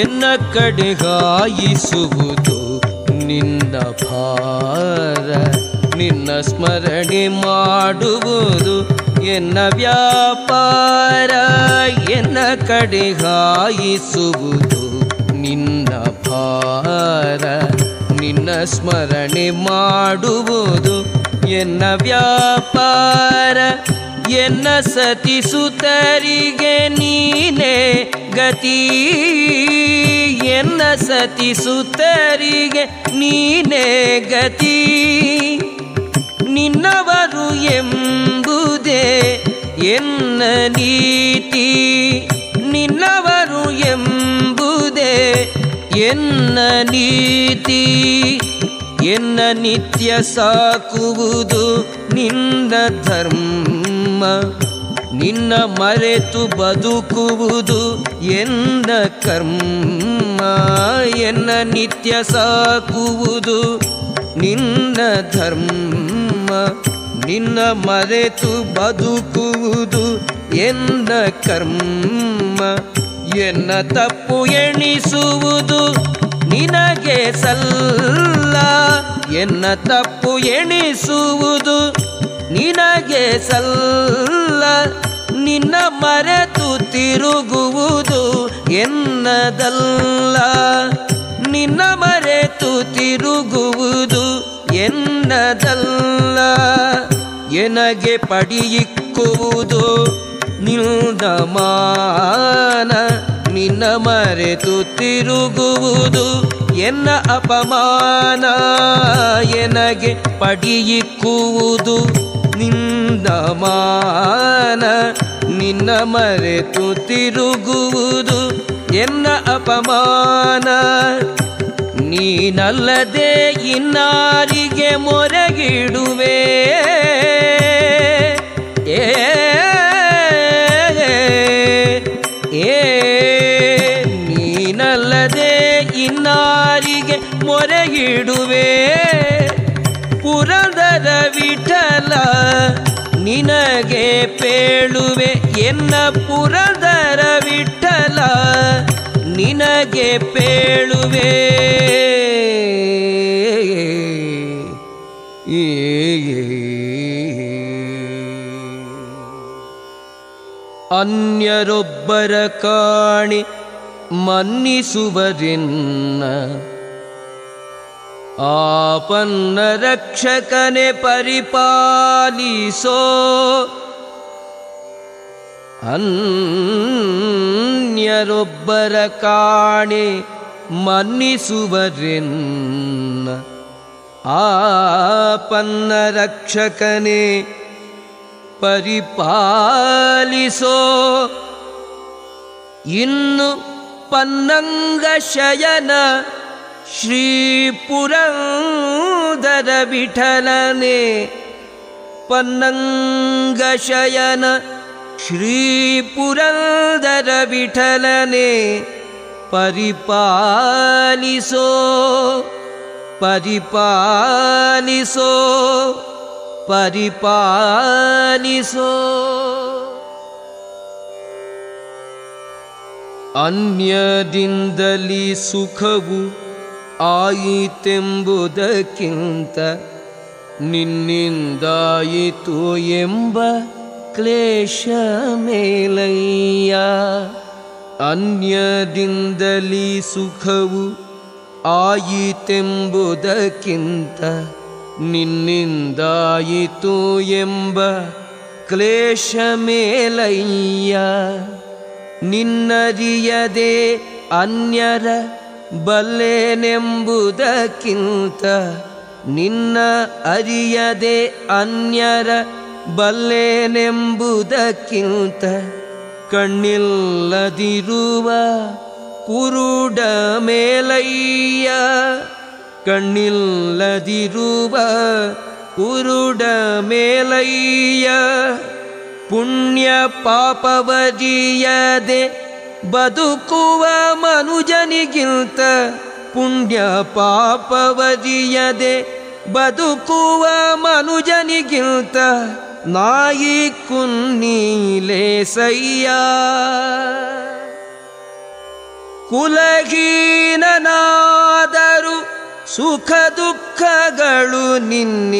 ಎನ್ನ ಕಡೆಗಾಯಿಸುವುದು ನಿನ್ನ ಭಾರ. ನಿನ್ನ ಸ್ಮರಣೆ ಮಾಡುವುದು ಎನ್ನ ವ್ಯಾಪಾರ. ಎನ್ನ ಕಡೆಗಾಯಿಸುವುದು ನಿನ್ನ ಭಾರ. ನಿನ್ನ ಸ್ಮರಣೆ ಮಾಡುವುದು ಎನ್ನ ವ್ಯಾಪಾರ. ಎನ್ನ ಸತಿಸುತ್ತರಿಗೆ ನೀನೇ ಗತಿ ಎನ್ನ ಸತಿಸುತ್ತರಿಗೆ ನೀನೇ ಗತಿ. ನಿನ್ನವರು ಎಂಬುದೇ ಎನ್ನ ನೀತಿ. ನಿನ್ನವರು ಎಂಬುದೇ ಎನ್ನ ನೀತಿ. ಎನ್ನ ನಿತ್ಯ ಸಾಕುವುದು ನಿನ್ನ ಧರ್ಮ. ನಿನ್ನ ಮರೆತು ಬದುಕುವುದು ಎನ್ನ ಕರ್ಮ, ಎನ್ನ ನಿತ್ಯ ಸಾಕುವುದು ನಿನ್ನ ಧರ್ಮ. ನಿನ್ನ ಮರೆತು ಬದುಕುವುದು ಎನ್ನ ಕರ್ಮ. ಎನ್ನ ತಪ್ಪು ಎಣಿಸುವುದು ನಿನಗೆ ಸಲ್ಲ. ಎನ್ನ ತಪ್ಪು ಎಣಿಸುವುದು ನಿನಗೆ ಸಲ್ಲ. ನಿನ್ನ ಮರೆತು ತಿರುಗುವುದು ಎನ್ನದಲ್ಲ. ನಿನ್ನ ಮರೆತು ತಿರುಗುವುದು ಎನ್ನದಲ್ಲ. ಎನಗೆ ಪಡಿಯಿಕ್ಕುವುದು ನಿಲ್ದಮಾನ ಮಾನ ನಿನ್ನ ಮರೆತು ತಿರುಗುವುದು ಎನ್ನ ಅಪಮಾನ. ಎನಗೆ ಪಡಿಯಿಕ್ಕುವುದು ನಿನ್ನ ಮಾನ ನಿನ್ನ ಮರೆತು ತಿರುಗುವುದು ಎನ್ನ ಅಪಮಾನ? ನೀನಲ್ಲದೆ ಇನ್ನಾರಿಗೆ ಮೊರಗಿಡುವೆ. ಏ ಪೇಳುವೆ ಎನ್ನ ಪುರದರ ವಿಠಲ ನಿನಗೆ ಪೇಳುವೆ. ಅನ್ಯರೊಬ್ಬರ ಕಾಣಿ ಮನ್ನಿಸುವರಿನ್ನ ಆಪನ್ನ ರಕ್ಷಕನೆ ಪರಿಪಾಲಿಸೋ ಅನ್ಯರೊಬ್ಬರ ಕಾಣಿ ಮನ್ನಿಸುವರೆನ್ನ. ಆಪನ್ನ ರಕ್ಷಕನೇ ಪರಿಪಾಲಿಸೋ. ಇನ್ನು ಪನ್ನಂಗ ಶಯನ ಶ್ರೀ ಪುರಂದರ ವಿಠಲನೆ. ಪನ್ನಂಗ ಶಯನ ಶ್ರೀ ಪುರಂದರ ವಿಠಲನೆ ಪರಿಪಾಲಿಸೋ ಪರಿಪಾಲಿಸೋ ಪರಿಪಾಲಿಸೋ ಅನ್ಯದಿಂದಲಿ ಸುಖವು ಆಯಿತೆಂಬುದಕ್ಕಿಂತ ನಿನ್ನಿಂದಾಯಿತು ಎಂಬ ಕ್ಲೇಶ ಮೇಲಯ್ಯ ಅನ್ಯದಿಂದಲಿ ಸುಖವು ಆಯಿತೆಂಬುದಕ್ಕಿಂತ ನಿನ್ನಿಂದಾಯಿತು ಎಂಬ ಕ್ಲೇಶ ಮೇಲಯ್ಯ ನಿನ್ನರಿಯದೆ ಅನ್ಯರ ಬಲ್ಲೆನೆಂಬುದಕ್ಕಿಂತ ನಿನ್ನ ಅರಿಯದೆ ಅನ್ಯರ ಬಲ್ಲೆನೆಂಬುದಕ್ಕಿಂತ ಕಣ್ಣಿಲ್ಲದಿರುವ ಕುರುಡ ಮೇಲಯ್ಯ, ಕಣ್ಣಿಲ್ಲದಿರುವ ಕುರುಡ ಮೇಲಯ್ಯ, ಪುಣ್ಯ ಪಾಪವಜಿಯದೆ ಬದುಕುವ ಮನುಜನಿಗಿಂತ ಪುಣ್ಯ ಪಾಪವಜಿಯದೆ ಬದುಕುವ ಮನುಜನಿಗಿಂತ ನಾಯಿ ಕುನ್ನೀಲೆ ಸಯ್ಯ ಕುಲಗೀನನಾದರು ಸುಖ ದುಃಖಗಳು ನಿನ್ನಿಂದಾಯಿತೆಂಬ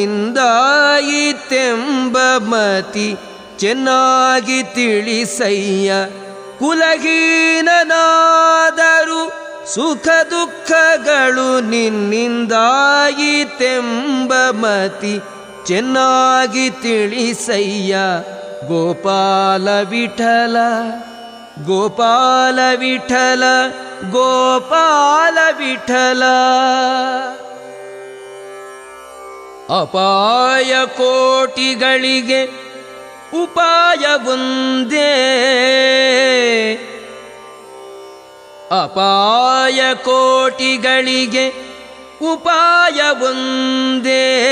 ಮತಿ ಚೆನ್ನಾಗಿ ತಿಳಿಸಯ್ಯ ಕುಲಗೀನನಾದರು ಸುಖ ದುಃಖಗಳು ನಿನ್ನಿಂದಾಯಿತೆಂಬ ಮತಿ ಚೆನ್ನಾಗಿ ತಿಳಿಸಯ್ಯ. ಗೋಪಾಲ ವಿಠಲ ಗೋಪಾಲ ವಿಠಲ ಗೋಪಾಲ ವಿಠಲ. ಅಪಾಯ ಕೋಟಿಗಳಿಗೆ ಉಪಾಯ ಒಂದೇ. ಅಪಾಯ ಕೋಟಿಗಳಿಗೆ ಉಪಾಯ ಒಂದೇ.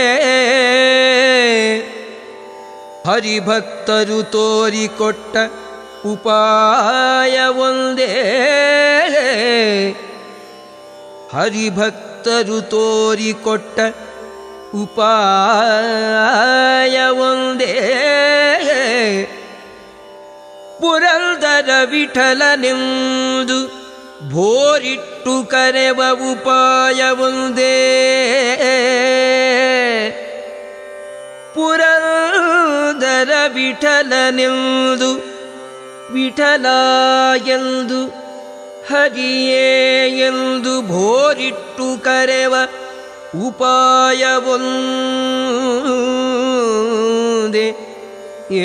ಹರಿಭಕ್ತರು ತೋರಿಕೊಟ್ಟ ಉಪಾಯ ಒಂದೇ. ಹರಿಭಕ್ತರು ತೋರಿಕೊಟ್ಟ ಉಪಾಯ ಒಂದೇ. ಪುರಂದರ ವಿಠಲನೆಂದು ಭೋರಿಟ್ಟು ಕರೆವ ಉಪಾಯ ಒಂದೇ ಪುರಂದರ ವಿಠಲನೆಂದು ವಿಠಲ ಎಂದು ಹರಿಯೇ ಎಂದು ಭೋರಿಟ್ಟು ಕರೆವ ಉಪಾಯ ಒಂದೇ ಏ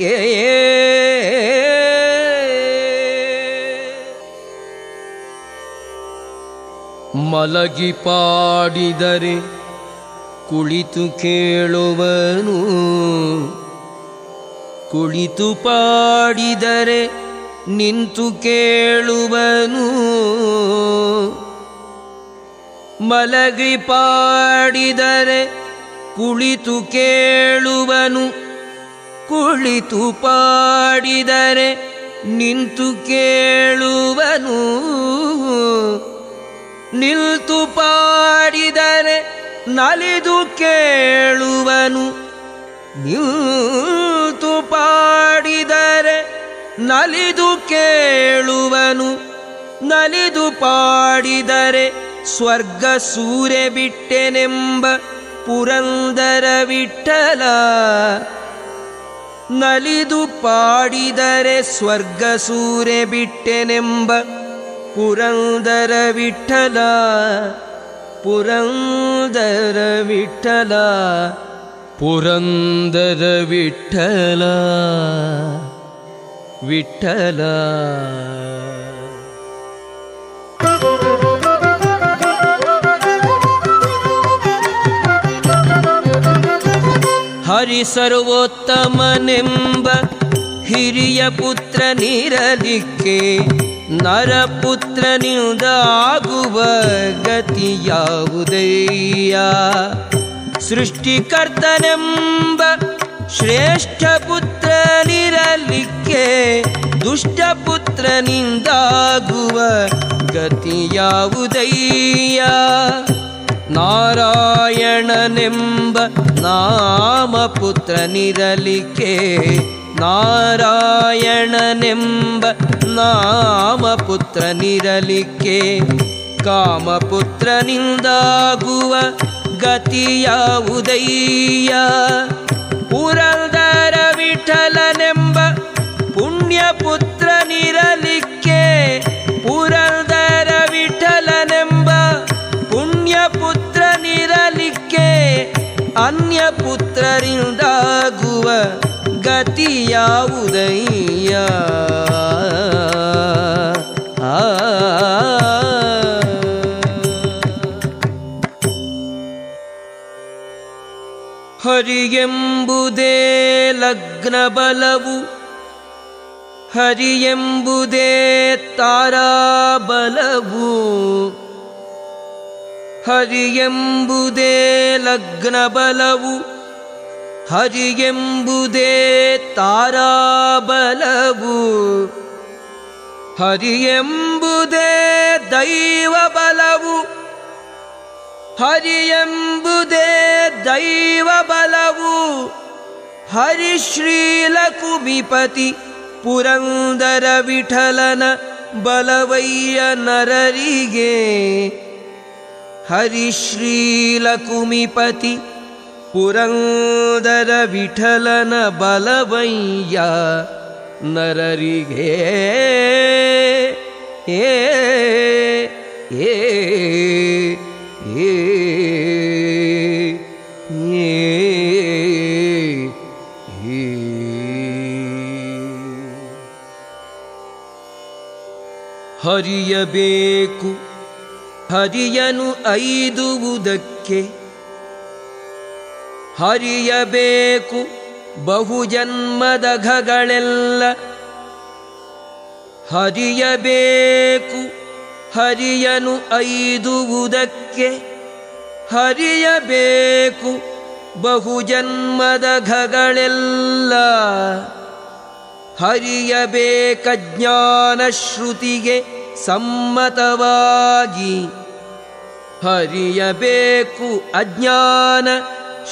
ಏ ಮಲಗಿ ಪಾಡಿದರೆ ಕುಳಿತು ಕೇಳುವನು. ಕುಳಿತು ಪಾಡಿದರೆ ನಿಂತು ಕೇಳುವನು. ಮಲಗಿ ಪಾಡಿದರೆ ಕುಳಿತು ಕೇಳುವನು. ಕುಳಿತು ಪಾಡಿದರೆ ನಿಂತು ಕೇಳುವನು. ನಿಲ್ತು ಪಾಡಿದರೆ ನಲಿದು ಕೇಳುವನು. ನಿಲ್ತು ಪಾಡಿದರೆ ನಲಿದು ಕೇಳುವನು. ನಲಿದು ಪಾಡಿದರೆ ಸ್ವರ್ಗ ಸೂರೆ ಬಿಟ್ಟೆನೆಂಬ ಪುರಂದರ ವಿಠಲ. ನಲಿದು ಪಾಡಿದರೆ ಸ್ವರ್ಗ ಸೂರೆ ಬಿಟ್ಟೆನೆಂಬ ಪುರಂದರ ವಿಠಲ ಪುರಂದರ ವಿಠಲ. ಪುರಂದರ ವಿಠಲ ವಿಠಲ ಹರಿ ಸರ್ವೋತ್ತಮನೆಂಬ ಹಿರಿಯ ಪುತ್ರನಿರಲಿಕ್ಕೆ ಗತಿ ಗತಿಯಾವುದಯ್ಯ ಸೃಷ್ಟಿಕರ್ತನೆಂಬ ಶ್ರೇಷ್ಠ ಪುತ್ರನಿರಲಿಕ್ಕೆ ದುಷ್ಟಪುತ್ರನಿಂದಾಗುವ ಗತಿಯಾವುದಯ್ಯ ನಾರಾಯಣನೆಂಬ ನಾಮಪುತ್ರನಿರಲಿಕ್ಕೆ ನಾರಾಯಣನೆಂಬ ನಾಮಪುತ್ರನಿರಲಿಕ್ಕೆ ಕಾಮಪುತ್ರನಿಂದಾಗುವ ಗತಿಯಾವುದಯ್ಯ ಪುರಂದರ ವಿಠಲನೆಂಬ ಪುಣ್ಯಪುತ್ರನಿರಲಿಕ್ಕೆ ಪುರಂದರ ವಿಠಲನೆಂಬ ಪುಣ್ಯಪುತ್ರನಿರಲಿಕ್ಕೆ ಅನ್ಯ ಗತಿಯಾವುದಯ್ಯ? ಆ. ಹರಿಯೆಂಬುದೇ ಲಗ್ನ ಬಲವು ಹರಿಯೆಂಬುದೇ ತಾರಾಬಲವು. ಹರಿಯೆಂಬುದೇ ಲಗ್ನ ಬಲವು ಹರಿಯೆಂಬುದೇ ತಾರಾಬಲವು ಹರಿಯೆಂಬುದೇ ದೈವ ಬಲವು ಹರಿಯೆಂಬುದೇ ದೈವ ಬಲವು ಹರಿಶ್ರೀಲ ಕುಮಿಪತಿ ಪುರಂದರ ವಿಠಲನ ಬಲವಯ್ಯ ನರರಿಗೆ ಹರಿಶ್ರೀಲಕುಮಿಪತಿ ಪುರಂದರ ವಿಠಲನ ಬಲವಯ್ಯ ನರರಿಗೆ. ಏ ಏ ಹರಿಯಬೇಕು ಹರಿಯನು ಐದುವುದಕ್ಕೆ ಹರಿಯಬೇಕು ಬಹುಜನ್ಮದ ಘಗಳೆಲ್ಲ. ಹರಿಯಬೇಕು ಹರಿಯನು ಐದುವುದಕ್ಕೆ ಹರಿಯಬೇಕು ಬಹುಜನ್ಮದ ಘಗಳೆಲ್ಲ. ಹರಿಯಬೇಕ ಜ್ಞಾನ ಶ್ರುತಿಗೆ ಸಮ್ಮತವಾಗಿ. ಹರಿಯಬೇಕು ಅಜ್ಞಾನ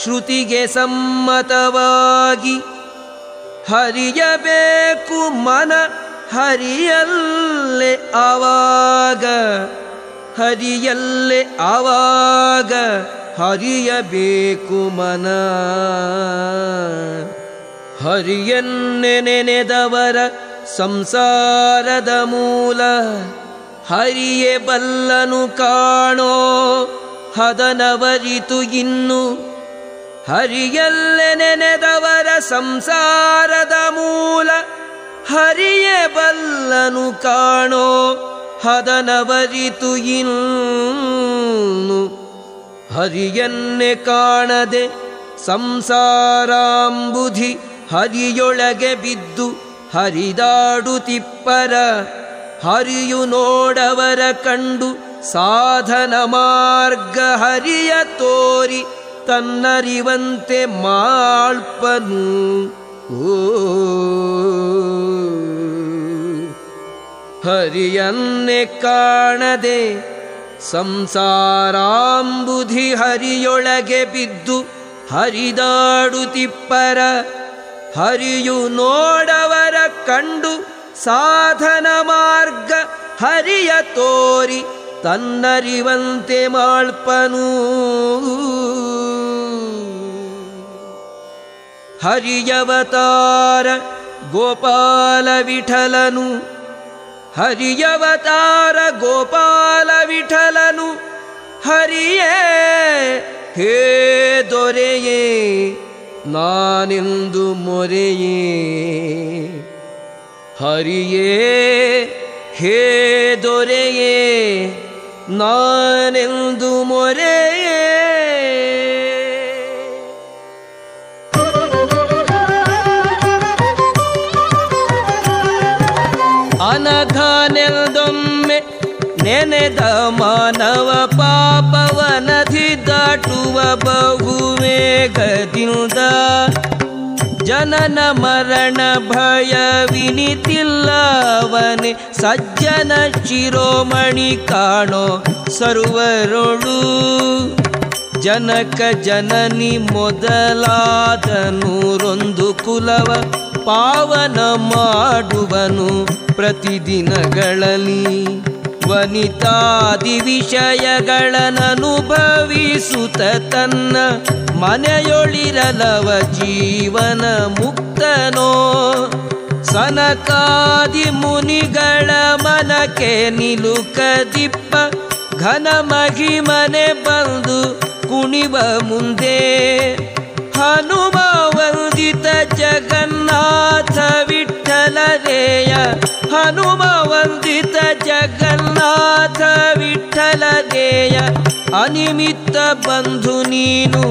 ಶ್ರುತಿಗೆ ಸಮ್ಮತವಾಗಿ ಹರಿಯಬೇಕು ಮನ ಹರಿಯಲ್ಲೇ ಆವಾಗ ಹರಿಯಲ್ಲೇ ಆವಾಗ ಹರಿಯಬೇಕು ಮನ. ಹರಿಯನ್ನೆ ನೆನೆದವರ ಸಂಸಾರದ ಮೂಲ, ಹರಿಯೇ ಬಲ್ಲನು ಕಾಣೋ ಹದನವರಿತು ಇನ್ನು ಹರಿಯಲ್ಲೇ ನೆನೆದವರ ಸಂಸಾರದ ಮೂಲ, ಹರಿಯೇ ಬಲ್ಲನು ಕಾಣೋ, ಹದನವರಿತು ಇನ್ನು. ಹರಿಯನ್ನೆ ಕಾಣದೆ ಸಂಸಾರಾಂಬುಧಿ ಹರಿಯೊಳಗೆ ಬಿದ್ದು ಹರಿದಾಡುತಿಪ್ಪರ ಹರಿಯು ನೋಡವರ ಕಂಡು ಸಾಧನ ಮಾರ್ಗ ಹರಿಯ ತೋರಿ. ತನ್ನರಿವಂತೆ ಮಾಳ್ಪನು ಹರಿಯನ್ನೇ ಕಾಣದೆ ಸಂಸಾರಾಂಬುಧಿ ಹರಿಯೊಳಗೆ ಬಿದ್ದು ಹರಿದಾಡುತಿಪ್ಪರ ಹರಿಯು ನೋಡವರ ಕಂಡು ಸಾಧನ ಮಾರ್ಗ ಹರಿಯ ತೋರಿ ತನ್ನರಿವಂತೆ ಮಾಳ್ಪನು ಹರಿಯವತಾರ ಗೋಪಾಲ ವಿಠಲನು. ಹರಿಯವತಾರ ಗೋಪಾಲ ವಿಠಲನು. ಹರಿಯೇ, ಹೇ ದೊರೆಯೇ, ನಾನೆಂದು ಮೊರೆಯೇ. ಹರಿಯೇ, ಹೇ ದೊರೆಯೇ, ನಾನೆಂದು ಮೊರೆಯೇ. ಅನಘನೆಲ್ದೊಮ್ಮೆ ನೆನೆದ ಮಾನವ ಪಾಪವ ನದಿ ದಾಟುವ ಬಹುವೇಗದಿಂದ ಜನನ ಮರಣ ಭಯ ವಿನಿತಿಲ್ಲವನೆ ಸಜ್ಜನ ಶಿರೋಮಣಿ ಕಾಣೋ ಸರ್ವರೊಳು. ಜನಕ ಜನನಿ ಮೊದಲಾದ ನೂರೊಂದು ಕುಲವ ಪಾವನ ಮಾಡುವನು ಪ್ರತಿದಿನಗಳಲ್ಲಿ ವನಿತಾದಿ ವಿಷಯಗಳನ್ನನುಭವಿಸುತ್ತ ತನ್ನ ಮನೆಯೊಳಿರಲವ ಜೀವನ ಮುಕ್ತನೋ? ಸನಕಾದಿ ಮುನಿಗಳ ಮನಕ್ಕೆ ನಿಲುಕದಿಪ್ಪ ಘನ ಮಹಿಮನೆ ಬಂದು ಕುಣಿವ ಮುಂದೆ. ಹನುಮ ವಂದಿತ ಜಗನ್ನಾಥ ಹನುಮ ವಂದಿತ ಜಗನ್ನಾಥ ವಿಠಲರೇಯ ಅನಿಮಿತ್ತ ಬಂಧು ನೀನು,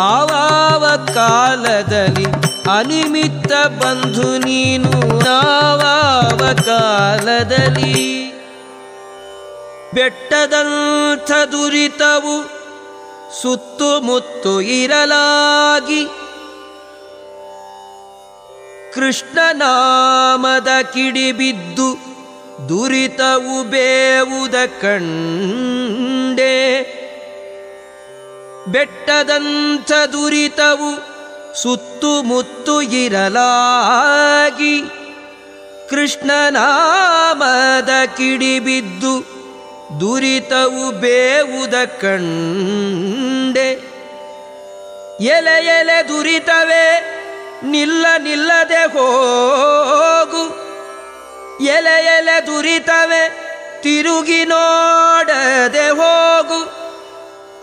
ಆವಾವ ಕಾಲದಲ್ಲಿ ಅನಿಮಿತ್ತ ಬಂಧು ನೀನು, ಆವಾವ ಕಾಲದಲ್ಲಿ. ಬೆಟ್ಟದಂಥ ದುರಿತವು ಸುತ್ತುಮುತ್ತು ಇರಲಾಗಿ ಕೃಷ್ಣನಾಮದ ಕಿಡಿಬಿದ್ದು ದುರಿತವು ಬೇವುದ ಕಂಡೆ. ಬೆಟ್ಟದಂಥ ದುರಿತವು ಸುತ್ತುಮುತ್ತು ಇರಲಾಗಿ ಕೃಷ್ಣನಾಮದ ಕಿಡಿಬಿದ್ದು ದುರಿತವು ಬೇವುದ ಕಂಡೆ. ಎಲೆ ಎಲೆ ದುರಿತವೇ ನಿಲ್ಲ ನಿಲ್ಲದೆ ಹೋಗು. ಎಲೆ ಎಲೆ ದುರಿತವೆ, ತಿರುಗಿ ನೋಡದೆ ಹೋಗು.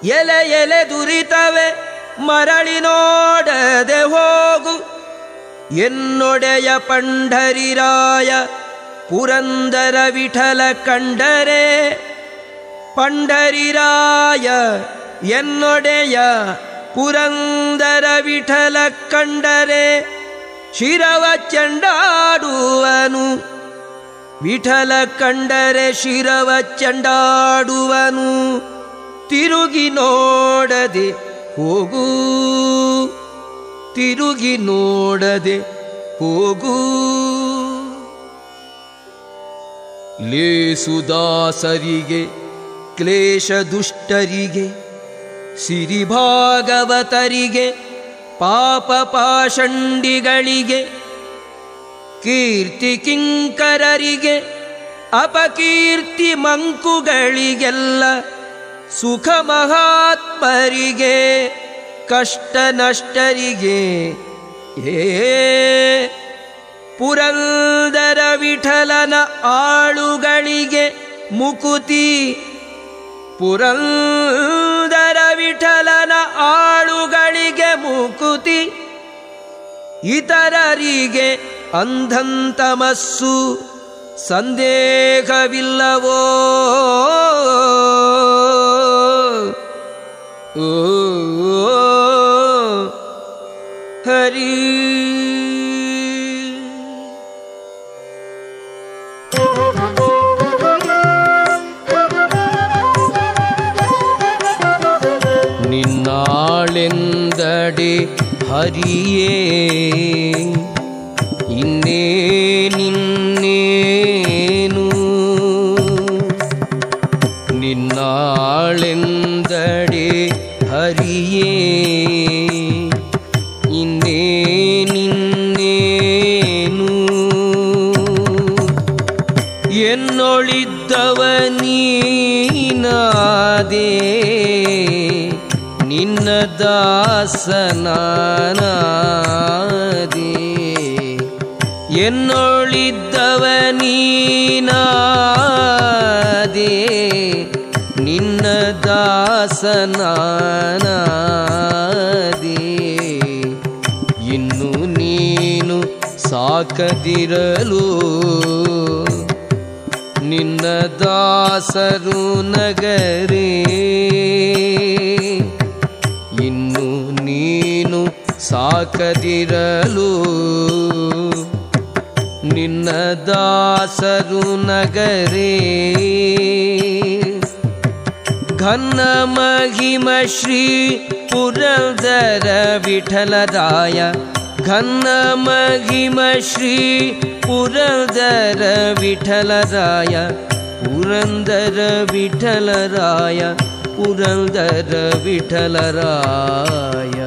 ಎಲೆ ಎಲೆ ದುರಿತವೆ, ಮರಳಿ ನೋಡದೆ ಹೋಗು. ಎನ್ನೊಡೆಯ ಪಂಡರಿರಾಯ ಪುರಂದರ ವಿಠಲ ಕಂಡರೆ. ಪಂಡರಿರಾಯ ಎನ್ನೊಡೆಯ ಪುರಂದರ ವಿಠಲ ಕಂಡರೆ ಶಿರವ ಚಂಡಾಡುವನು. ವಿಠಲ ಕಂಡರೆ ಶಿರವ ಚಂಡಾಡುವನು. ತಿರುಗಿ ನೋಡದೆ ಹೋಗು. ತಿರುಗಿ ನೋಡದೆ ಹೋಗು. ಲೇಸುದಾಸರಿಗೆ ಕ್ಲೇಶ ದುಷ್ಟರಿಗೆ ಸಿರಿಭಾಗವತರಿಗೆ, ಪಾಪ ಪಾಷಂಡಿಗಳಿಗೆ, ಕೀರ್ತಿ ಕಿಂಕರರಿಗೆ, ಅಪಕೀರ್ತಿ ಮಂಕುಗಳಿಗೆಲ್ಲ ಸುಖ ಮಹಾತ್ಮರಿಗೆ, ಕಷ್ಟ ನಷ್ಟರಿಗೆ ಏ ಪುರಂದರ ವಿಠಲನ ಆಳುಗಳಿಗೆ ಮುಕುತಿ, ಪುರಂದರ ವಿಠಲನ ಆಳುಗಳಿಗೆ ಮುಕುತಿ ಇತರರಿಗೆ ಅಂಧಂತಮಸ್ಸು ಸಂದೇಹವಿಲ್ಲವೋ? ಓ ಹರಿ. ನಿನ್ನಾಳೆಂದಡೆ ಹರಿಯೇ ಇನ್ನೇ ನಿನ್ನೇನು ನಿನ್ನಾಳೆಂದಡೆ ಹರಿಯೇ ನಿನ್ನ ದಾಸನಾನಾದೇ. ಎನ್ನೊಳಿದ್ದವ ನೀನಾದಿ ನಿನ್ನ ದಾಸನಾನಾದೇ. ಇನ್ನು ನೀನು ಸಾಕದಿರಲು. ನಿನ್ನ ದಾಸರು ನಗರೇ. ಸಾಕದಿರಲು ನಿನ್ನ ದಾಸರು ನಗರೇ ಘನ್ನ ಮಹಿಮ ಶ್ರೀ ಪುರಂದರ ವಿಠಲರಾಯ ಘನ್ನ ಮಹಿಮ ಶ್ರೀ ಪುರಂದರ ವಿಠಲರಾಯ ಪುರಂದರ ವಿಠಲರಾಯ ಪುರಂದರ ವಿಠಲರಾಯ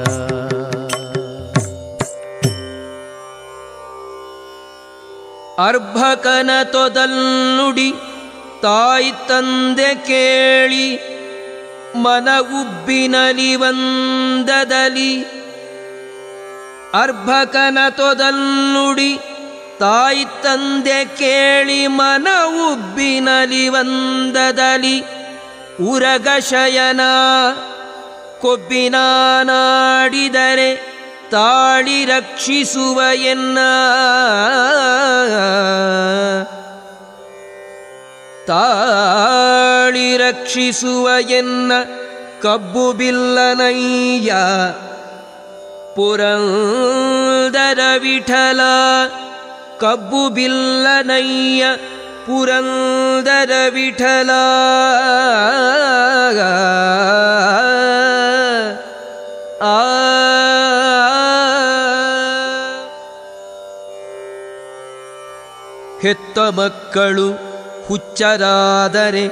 ಅರ್ಭಕನ ತೊದಲ್ಲುಡಿ ತಾಯಿ ತಂದೆ ಕೇಳಿ ಮನ ಉಬ್ಬಿನಲಿ ವಂದದಲಿ. ಅರ್ಭಕನ ತೊದಲ್ಲುಡಿ ತಾಯಿ ತಂದೆ ಕೇಳಿ ಮನ ಉಬ್ಬಿನಲಿ ವಂದದಲಿ. ಉರಗ ಶಯನ ಕೊಬ್ಬಿನ ನಾಡಿದರೆ ತಾಳಿ ರಕ್ಷಿಸುವ ಎನ್ನ? ತಾಳಿ ರಕ್ಷಿಸುವ ಎನ್ನ? ಕಬ್ಬು ಬಿಲ್ಲನಯ್ಯ ಪುರಂದರ ವಿಠಲ. ಕಬ್ಬು ಬಿಲ್ಲನಯ್ಯ ಪುರಂದರ ವಿಠಲ. ಆ ಹೆತ್ತ ಮಕ್ಕಳು ಹುಚ್ಚರಾದರೆ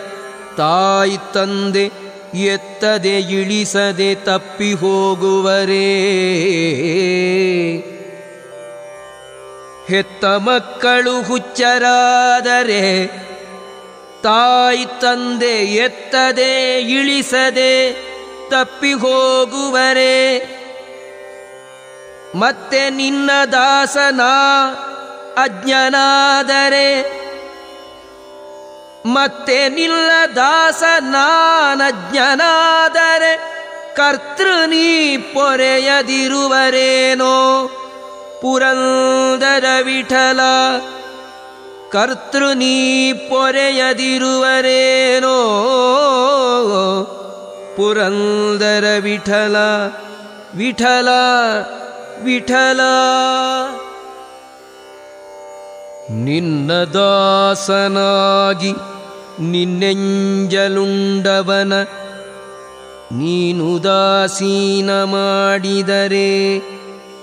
ತಾಯಿ ತಂದೆ ಎತ್ತದೆ ಇಳಿಸದೆ ತಪ್ಪಿ ಹೋಗುವರೇ. ಹೆತ್ತ ಮಕ್ಕಳು ಹುಚ್ಚರಾದರೆ ತಾಯಿ ತಂದೆ ಎತ್ತದೆ ಇಳಿಸದೆ ತಪ್ಪಿ ಹೋಗುವರೆ. ಮತ್ತೆ ನಿನ್ನ ದಾಸನ ಅಜ್ಞನಾದರೆ ಮತ್ತೆ ನಿಲ್ಲದಾಸ ದಾಸನಾನಜ್ಞನಾದರೆ ಕರ್ತೃ ನೀ ಪೊರೆಯದಿರುವರೇನೋ? ಪುರಂದರ ವಿಠಲ ಕರ್ತೃ ನೀ ಪೊರೆಯದಿರುವರೇನೋ? ಪುರಂದರ ವಿಠಲ ವಿಠಲ ವಿಠಲ ನಿನ್ನ ದಾಸನಾಗಿ ನಿನ್ನೆಂಜಲುಂಡವನ ನೀನು ದಾಸೀನ ಮಾಡಿದರೆ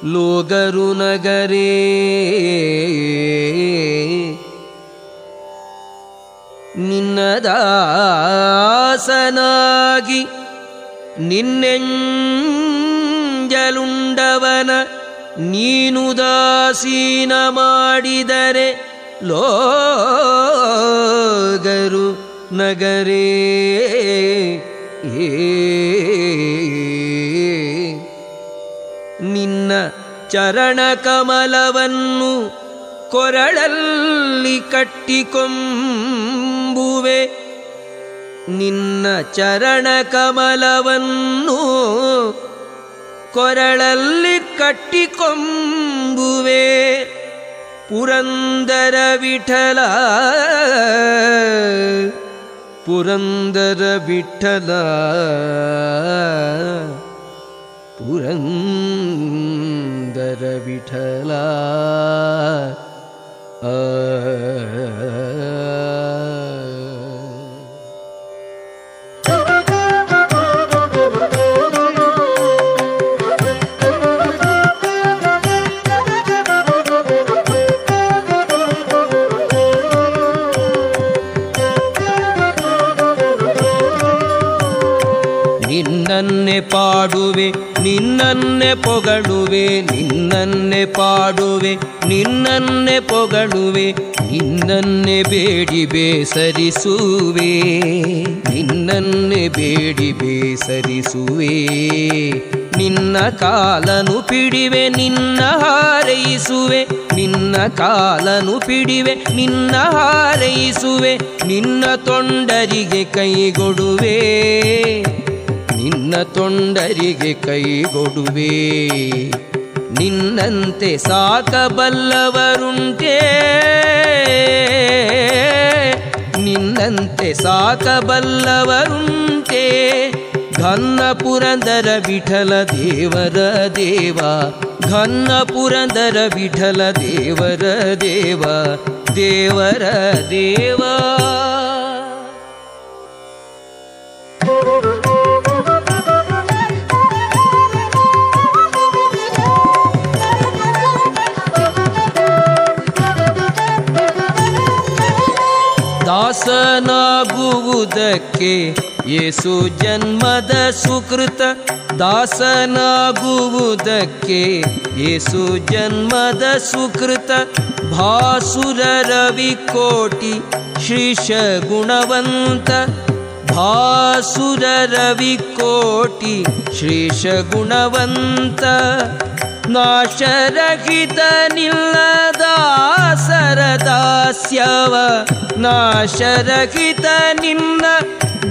ಲೋಗರು ನಗರೇ. ನಿನ್ನ ದಾಸನಾಗಿ ನಿನ್ನೆಂಜಲುಂಡವನ ನೀನು ದಾಸೀನ ಮಾಡಿದರೆ ಲೋಗರು ನಗರೇ. ನಿನ್ನ ಚರಣ ಕಮಲವನ್ನು ಕೊರಳಲ್ಲಿ ಕಟ್ಟಿಕೊಂಬುವೆ. ನಿನ್ನ ಚರಣ ಕಮಲವನ್ನು ಕೊರಳಲ್ಲಿ ಕಟ್ಟಿಕೊಂಬುವೆ ಪುರಂದರ ವಿಠಲ ಪುರಂದರ ವಿಠಲ ಪುರಂದರ ವಿಠಲ ಆ ನಿನ್ನನ್ನೇ ಪಾಡುವೆ, ನಿನ್ನನ್ನೆ ಪೊಗಳುವೆ, ನಿನ್ನನ್ನೆ ಪಾಡುವೆ, ನಿನ್ನನ್ನೆ ಪೊಗಳುವೆ, ನಿನ್ನನ್ನೆ ಬೇಡಿ ಬೇಸರಿಸುವೆ, ನಿನ್ನನ್ನೆ ಬೇಡಿ ಬೇಸರಿಸುವೆ. ನಿನ್ನ ಕಾಲನು ಪಿಡಿವೆ, ನಿನ್ನ ಹಾರೈಸುವೆ, ನಿನ್ನ ಕಾಲನು ಪಿಡಿವೆ, ನಿನ್ನ ಹಾರೈಸುವೆ, ನಿನ್ನ ತೊಂಡರಿಗೆ ಕೈಗೊಡುವೆ ನಿನ್ನ ತೊಂಡರಿಗೆ ಕೈಗೊಡುವೆ ನಿನ್ನಂತೆ ಸಾಕಬಲ್ಲವರುಂಟೆ. ನಿನ್ನಂತೆ ಸಾಕಬಲ್ಲವರುಂಟೆ. ಘನ್ನ ಪುರಂದರ ವಿಠಲ ದೇವರ ದೇವ. ಘನ್ನ ಪುರಂದರ ವಿಠಲ ದೇವರ ದೇವ. ದೇವರ ದೇವ. ದಾಸನಾಗುವುದಕ್ಕೆ ಯೇಸು ಜನ್ಮದ ಸುಕೃತ ದಾಸನಾಗುವುದಕ್ಕೆ ಯೇಸು ಜನ್ಮದ ಸುಕೃತ ಭಾಸುರ ರವಿ ಕೋಟಿ ಶ್ರೀಶ ಗುಣವಂತ ಭಾಸುರ ರವಿ ಕೋಟಿ ಶ್ರೀಶ ಗುಣವಂತ ನಾಶರಹಿತ ನಿಲ್ಲದಾಸರ ದಾಸ್ಯವ ನಾಶರಹಿತ ನಿನ್ನ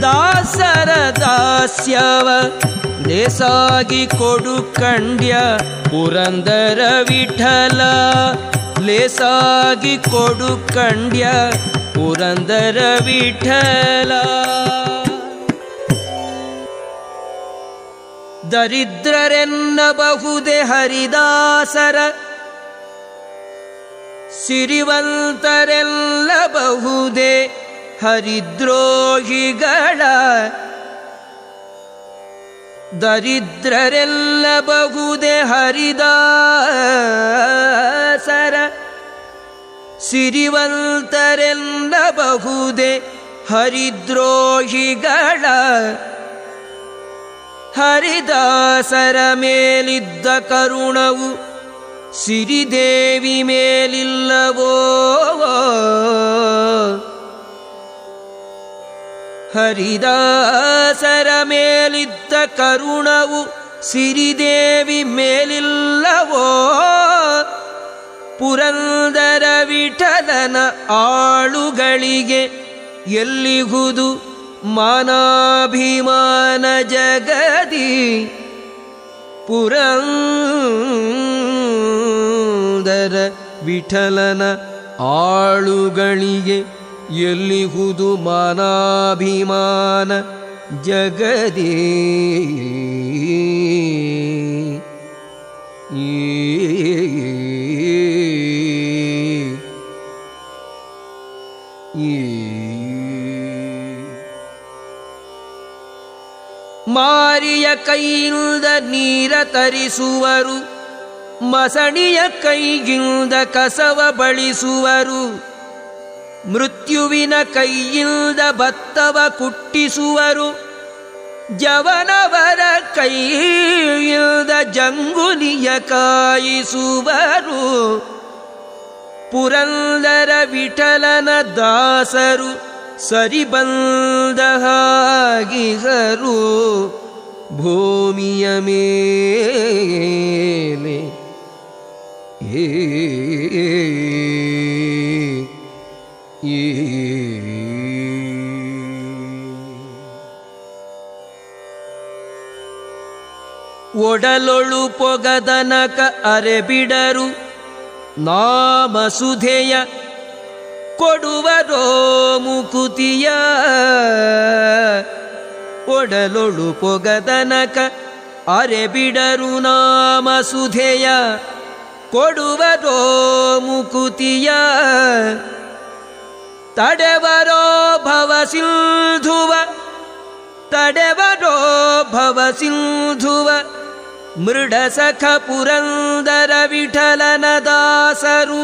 ದಾಸರ ದಾಸ್ಯವ, ಲೇಸಾಗಿ ಕೊಡು ಕಂಡ್ಯ ಪುರಂದರ ವಿಠಲ. ಲೇಸಾಗಿ ಕೊಡು ಕಂಡ್ಯ ಪುರಂದರ ವಿಠಲ. ದರಿದ್ರರೆನ್ನಬಹುದೇ ಹರಿದಾಸರ ಸಿರಿವಂತರೆಲ್ಲಬಹುದೇ ಹರಿದ್ರೋಹಿಗಳ. ದರಿದ್ರರೆಲ್ಲಬಹುದೇ ಹರಿದಾಸರ. ಸಿರಿವಂತರೆಲ್ಲಬಹುದೇ ಹರಿದ್ರೋಹಿಗಳ. ಹರಿದಾಸರ ಮೇಲಿದ್ದ ಕರುಣವು ಸಿರಿದೇವಿ ಮೇಲಿಲ್ಲವೋ? ಹರಿದಾಸರ ಮೇಲಿದ್ದ ಕರುಣವು ಸಿರಿದೇವಿ ಮೇಲಿಲ್ಲವೋ? ಪುರಂದರ ವಿಠಲನ ಆಳುಗಳಿಗೆ ಎಲ್ಲಿಹುದು ಮಾನಾಭಿಮಾನ ಜಗದಿ? ಪುರಂದರ ವಿಠಲನ ಆಳುಗಳಿಗೆ ಎಲ್ಲಿಹುದು ಮಾನಾಭಿಮಾನ ಜಗದೇ. ಮಾರಿಯ ಕೈಯಿಂದ ನೀರ ತರಿಸುವರು, ಮಸಣಿಯ ಕೈಯಿಂದ ಕಸವ ಬಳಿಸುವರು, ಮೃತ್ಯುವಿನ ಕೈಯಿಂದ ಭತ್ತವ ಕುಟ್ಟಿಸುವರು, ಜವನವರ ಕೈಯಿಂದ ಜಂಗುಲಿಯ ಕಾಯಿಸುವರು, ಪುರಂದರ ವಿಠಲನ ದಾಸರು ಸರಿಬಂದ ಹಾಗಿಹರು ಭೂಮಿಯ ಮೇಲೆ ಏ ಒಡಲೊಳು ಪೊಗದನಕ ಅರೆಬಿಡರು ನಾಮಸುಧೆಯ ಕೊಡುವರೋ ಮುಕುತಿಯ ಒಡಲೊಳು ಪೊಗದನಕ ಅರೆಬಿಡರು ನಾಮಸುಧೆಯ ಕೊಡುವರೋ ಮುಕುತಿಯ ತಡೆವರೋ ಭವ ಸಿಂಧುವ ತಡೆವರೋ ಭವ ಸಿಂಧುವ ಮೃಡಸಖ ಪುರಂದರ ವಿಠಲನ ದಾಸರು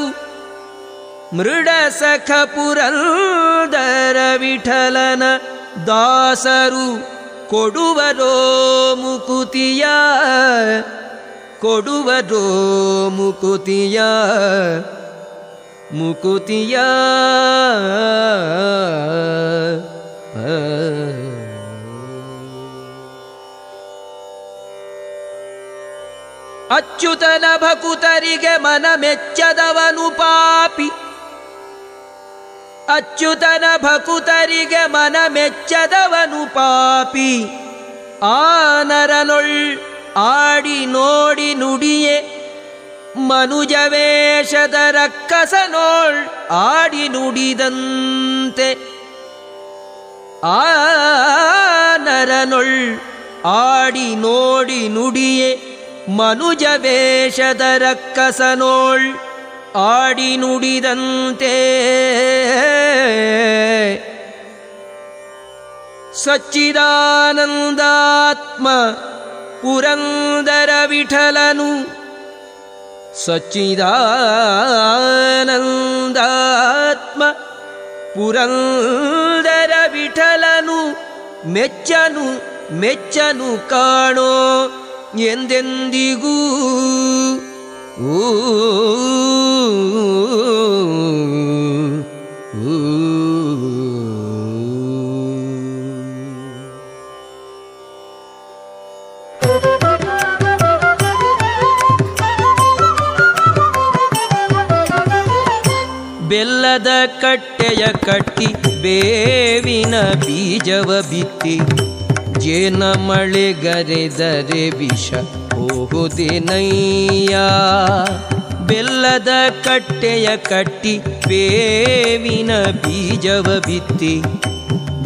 ಮೃಡಸಖ ಪುರಂದರ ವಿಠಲನ ದಾಸರು ಕೊಡುವರೋ ಮುಕುತಿಯ? ಕೊಡುವರೋ ಮುಕುತಿಯ? ಮುಕುತಿಯ? ಅಚ್ಯುತನ ಭಕುತರಿಗೆ ಮನ ಮೆಚ್ಚದವನು ಪಾಪಿ. ಅಚ್ಯುತನ ಭಕುತರಿಗೆ ಮನ ಮೆಚ್ಚದವನು ಪಾಪಿ. ಆ ನರನೊಳ್ ಆಡಿ ನೋಡಿ ನುಡಿಯೇ. ಮನುಜವೇಷದ ರಕ್ಕಸನೋಳ್ ಆಡಿ ನುಡಿದಂತೆ. ಆ ನರನೊಳ್ ಆಡಿ ನೋಡಿ ನುಡಿಯೇ. ಮನುಜವೇಷದ ರಕ್ಕಸನೋಳ್ ಆಡಿ ನುಡಿದಂತೆ ಸಚ್ಚಿದಾನಂದಾತ್ಮ ಪುರಂದರ ವಿಠಲನು. ಸಚ್ಚಿದಾನಂದಾತ್ಮ ಪುರಂದರ ವಿಠಲನು. ಮೆಚ್ಚನು ಮೆಚ್ಚನು ಕಾಣೋ ಎಂದೆಂದಿಗೂ ಬೆಲ್ಲದ ಕಟ್ಟೆಯ ಕಟ್ಟಿ ಬೇವಿನ ಬೀಜವ ಬಿತ್ತಿ. ಜೇನ ಮಳೆಗರೆದರೆ ವಿಷ, ಹೋಗುದಿನಯ್ಯ. ಬೆಲ್ಲದ ಕಟ್ಟೆಯ ಕಟ್ಟಿ, ಬೇವಿನ ಬೀಜವ ಬಿತ್ತಿ.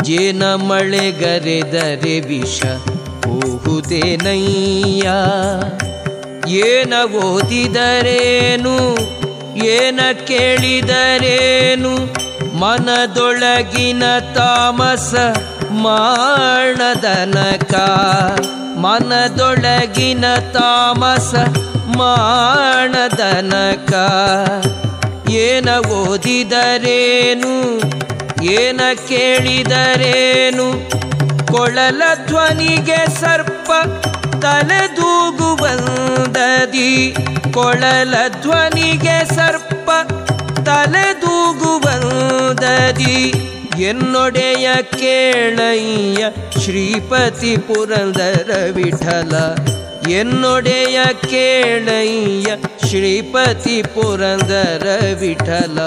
ಜೇನ ಮಳೆಗರೆದರೆ ವಿಷ, ಹೋಗುದೇನಯ್ಯ. ಏನ ಓದಿದರೇನು, ಏನ ಕೇಳಿದರೇನು, ಮನದೊಳಗಿನ ತಾಮಸ ಮಾಡದನಕ ಮನದೊಳಗಿನ ತಾಮಸ ಮಾಣದನಕ ಏನ ಓದಿದರೇನು? ಏನ ಕೇಳಿದರೇನು? ಕೊಳಲ ಧ್ವನಿಗೆ ಸರ್ಪ ತಲೆದೂಗುವಂದದಿ ಕೊಳಲ ಧ್ವನಿಗೆ ಸರ್ಪ ತಲೆದೂಗುವಂದದಿ ಎನ್ನೊಡೆಯ ಕೇಳಯ್ಯ ಶ್ರೀಪತಿ ಪುರಂದರ ವಿಠಲ. ಎನ್ನೊಡೆಯ ಕೇಳಯ್ಯ ಶ್ರೀಪತಿ ಪುರಂದರ ವಿಠಲ.